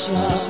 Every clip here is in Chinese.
し。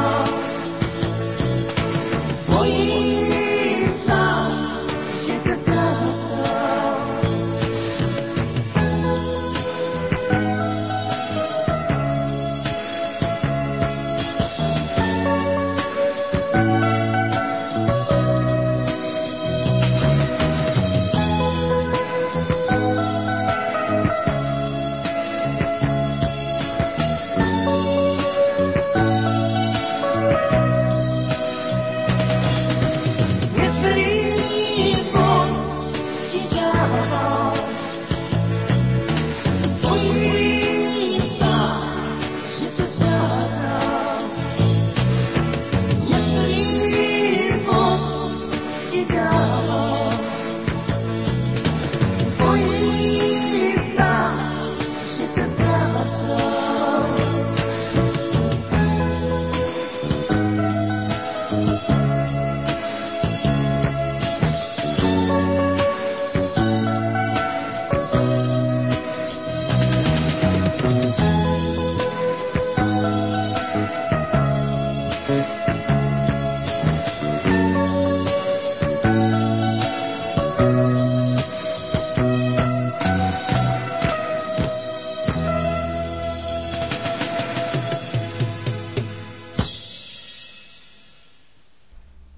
Oh.